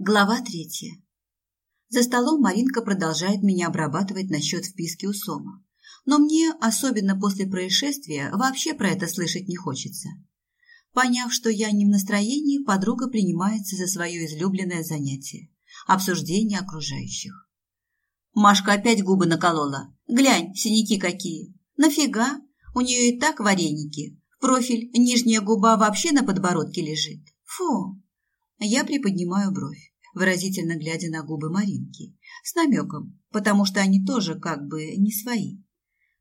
Глава третья. За столом Маринка продолжает меня обрабатывать насчет вписки у Сома. Но мне, особенно после происшествия, вообще про это слышать не хочется. Поняв, что я не в настроении, подруга принимается за свое излюбленное занятие – обсуждение окружающих. Машка опять губы наколола. Глянь, синяки какие. Нафига? У нее и так вареники. В профиль нижняя губа вообще на подбородке лежит. Фу. Я приподнимаю бровь, выразительно глядя на губы Маринки, с намеком, потому что они тоже как бы не свои.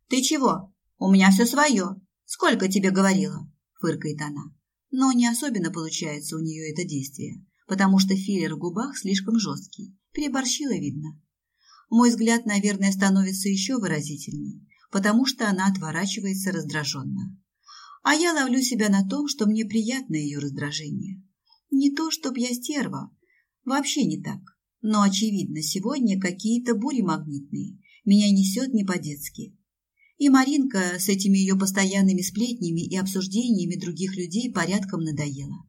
«Ты чего? У меня все свое. Сколько тебе говорила?» – фыркает она. Но не особенно получается у нее это действие, потому что филлер в губах слишком жесткий, переборщила видно. Мой взгляд, наверное, становится еще выразительнее, потому что она отворачивается раздраженно. А я ловлю себя на том, что мне приятно ее раздражение. Не то, чтоб я стерва. Вообще не так. Но, очевидно, сегодня какие-то бури магнитные. Меня несет не по-детски. И Маринка с этими ее постоянными сплетнями и обсуждениями других людей порядком надоела.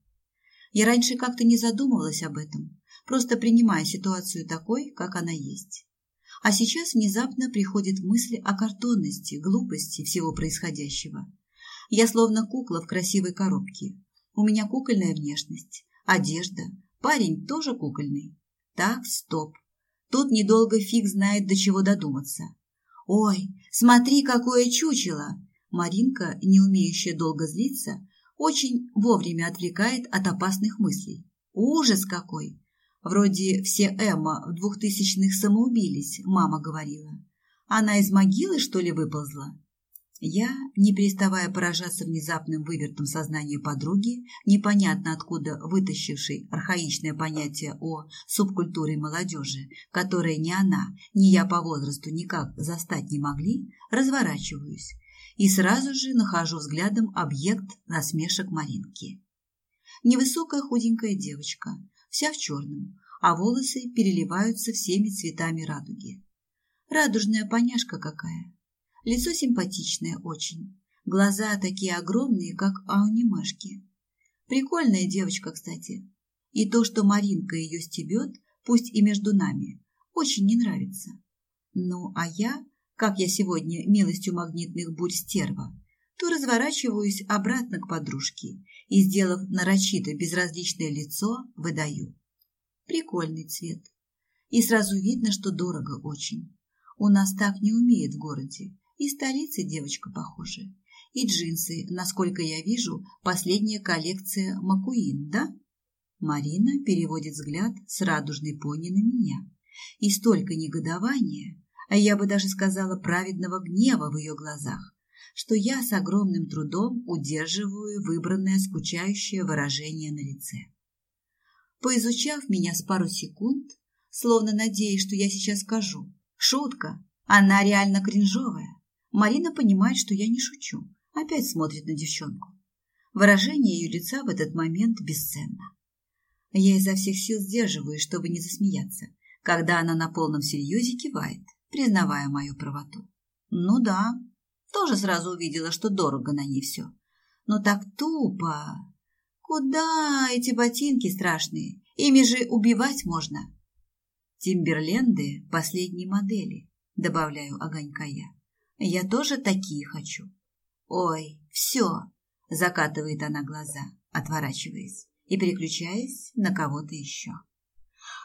Я раньше как-то не задумывалась об этом, просто принимая ситуацию такой, как она есть. А сейчас внезапно приходит мысль о картонности, глупости всего происходящего. Я словно кукла в красивой коробке. У меня кукольная внешность, одежда, парень тоже кукольный. Так, стоп. Тут недолго фиг знает, до чего додуматься. Ой, смотри, какое чучело! Маринка, не умеющая долго злиться, очень вовремя отвлекает от опасных мыслей. Ужас какой! Вроде все Эмма в двухтысячных самоубились, мама говорила. Она из могилы, что ли, выползла? Я, не переставая поражаться внезапным вывертом сознания подруги, непонятно откуда вытащившей архаичное понятие о субкультуре молодежи, которое ни она, ни я по возрасту никак застать не могли, разворачиваюсь и сразу же нахожу взглядом объект насмешек Маринки. Невысокая худенькая девочка, вся в черном, а волосы переливаются всеми цветами радуги. Радужная поняшка какая! Лицо симпатичное очень. Глаза такие огромные, как аунимашки. Прикольная девочка, кстати. И то, что Маринка ее стебет, пусть и между нами, очень не нравится. Ну, а я, как я сегодня милостью магнитных бурь стерва, то разворачиваюсь обратно к подружке и, сделав нарочито безразличное лицо, выдаю. Прикольный цвет. И сразу видно, что дорого очень. У нас так не умеет в городе. И столицы девочка похожа. И джинсы, насколько я вижу, последняя коллекция Макуин, да? Марина переводит взгляд с радужной пони на меня. И столько негодования, а я бы даже сказала праведного гнева в ее глазах, что я с огромным трудом удерживаю выбранное скучающее выражение на лице. Поизучав меня с пару секунд, словно надеясь, что я сейчас скажу, шутка, она реально кринжовая, Марина понимает, что я не шучу, опять смотрит на девчонку. Выражение ее лица в этот момент бесценно. Я изо всех сил сдерживаюсь, чтобы не засмеяться, когда она на полном серьезе кивает, признавая мою правоту. Ну да, тоже сразу увидела, что дорого на ней все. Но так тупо. Куда эти ботинки страшные? Ими же убивать можно. Тимберленды последней модели, добавляю огонька я. Я тоже такие хочу. Ой, все, закатывает она глаза, отворачиваясь и переключаясь на кого-то еще.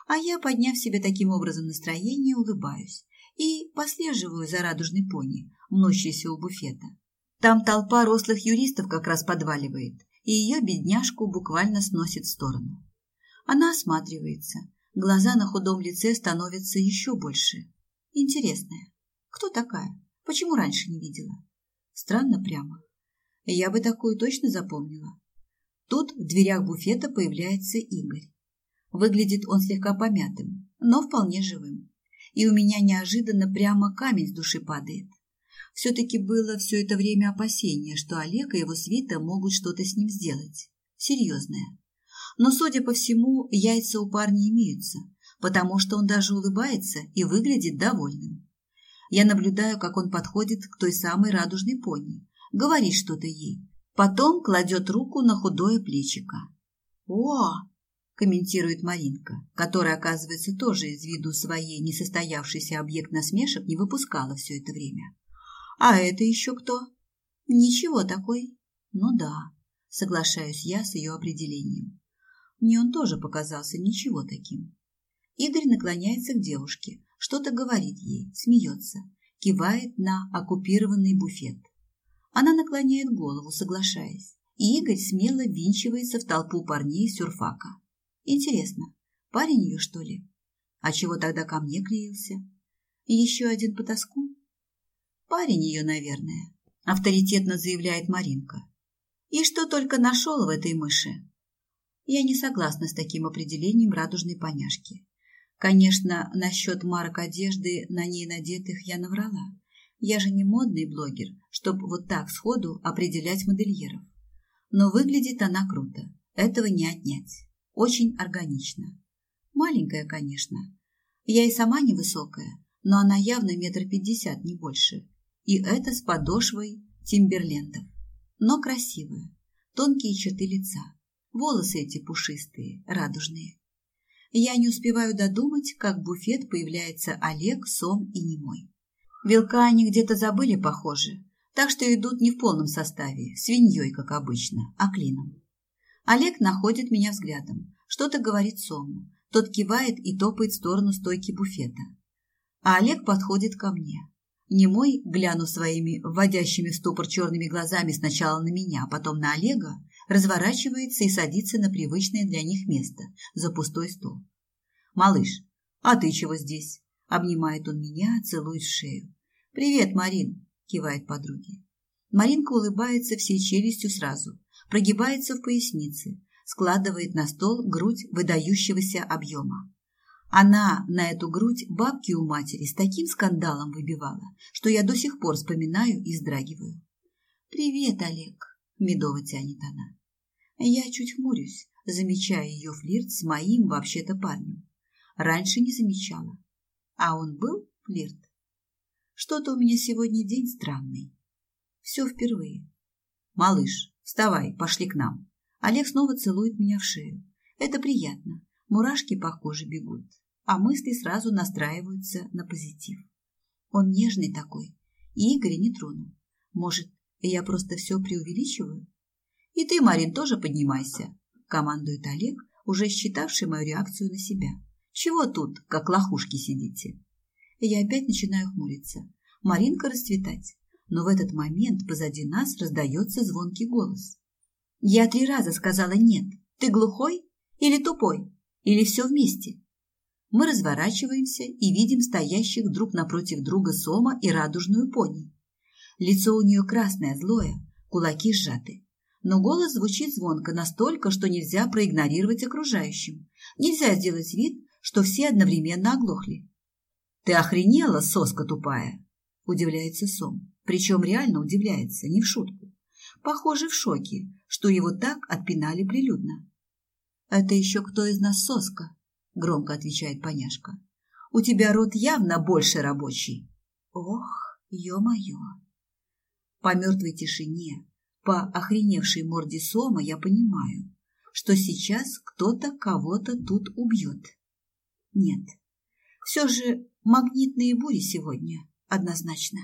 А я, подняв себе таким образом настроение, улыбаюсь и послеживаю за радужной пони, мнущейся у буфета. Там толпа рослых юристов как раз подваливает, и ее бедняжку буквально сносит в сторону. Она осматривается, глаза на худом лице становятся еще больше. Интересная, кто такая? Почему раньше не видела? Странно прямо. Я бы такую точно запомнила. Тут в дверях буфета появляется Игорь. Выглядит он слегка помятым, но вполне живым. И у меня неожиданно прямо камень с души падает. Все-таки было все это время опасение, что Олег и его свита могут что-то с ним сделать. Серьезное. Но, судя по всему, яйца у парня имеются, потому что он даже улыбается и выглядит довольным. Я наблюдаю, как он подходит к той самой радужной пони, говорит что-то ей, потом кладет руку на худое плечико. «О, комментирует Маринка, которая, оказывается, тоже из виду своей несостоявшийся объект насмешек не выпускала все это время. А это еще кто? Ничего такой. Ну да, соглашаюсь я с ее определением. Мне он тоже показался ничего таким. Игорь наклоняется к девушке, что-то говорит ей, смеется, кивает на оккупированный буфет. Она наклоняет голову, соглашаясь, и Игорь смело винчивается в толпу парней сюрфака. Интересно, парень ее, что ли? А чего тогда ко мне клеился? И еще один потаскун? Парень ее, наверное, авторитетно заявляет Маринка. И что только нашел в этой мыши? Я не согласна с таким определением радужной поняшки. Конечно, насчет марок одежды, на ней надетых, я наврала. Я же не модный блогер, чтобы вот так сходу определять модельеров. Но выглядит она круто, этого не отнять. Очень органично. Маленькая, конечно. Я и сама невысокая, но она явно метр пятьдесят, не больше. И это с подошвой тимберлендов. Но красивая. Тонкие черты лица. Волосы эти пушистые, радужные. Я не успеваю додумать, как в буфет появляется Олег, Сом и Немой. Вилка они где-то забыли, похоже, так что идут не в полном составе, свиньей, как обычно, а клином. Олег находит меня взглядом, что-то говорит Сому. Тот кивает и топает в сторону стойки буфета. А Олег подходит ко мне. Немой, глянув своими вводящими в ступор черными глазами сначала на меня, а потом на Олега, разворачивается и садится на привычное для них место, за пустой стол. «Малыш, а ты чего здесь?» Обнимает он меня, целует в шею. «Привет, Марин!» – кивает подруге. Маринка улыбается всей челюстью сразу, прогибается в пояснице, складывает на стол грудь выдающегося объема. Она на эту грудь бабки у матери с таким скандалом выбивала, что я до сих пор вспоминаю и вздрагиваю. «Привет, Олег!» – медово тянет она. Я чуть хмурюсь, замечая ее флирт с моим вообще-то парнем. Раньше не замечала. А он был флирт? Что-то у меня сегодня день странный. Все впервые. Малыш, Вставай, пошли к нам. Олег снова целует меня в шею. Это приятно. Мурашки по коже бегут, а мысли сразу настраиваются на позитив. Он нежный такой, и Игоря не тронул. Может, я просто все преувеличиваю? И ты, Марин, тоже поднимайся, командует Олег, уже считавший мою реакцию на себя. Чего тут, как лохушки сидите? Я опять начинаю хмуриться. Маринка расцветать но в этот момент позади нас раздается звонкий голос. Я три раза сказала «нет». Ты глухой или тупой? Или все вместе? Мы разворачиваемся и видим стоящих друг напротив друга Сома и радужную пони. Лицо у нее красное, злое, кулаки сжаты. Но голос звучит звонко настолько, что нельзя проигнорировать окружающим. Нельзя сделать вид, что все одновременно оглохли. «Ты охренела, соска тупая?» – удивляется Сом. Причем реально удивляется, не в шутку. Похоже, в шоке, что его так отпинали прилюдно. «Это еще кто из нас соска?» – громко отвечает поняшка. «У тебя рот явно больше рабочий». «Ох, ё-моё!» По мертвой тишине, по охреневшей морде Сома я понимаю, что сейчас кто-то кого-то тут убьет. Нет, все же магнитные бури сегодня однозначно.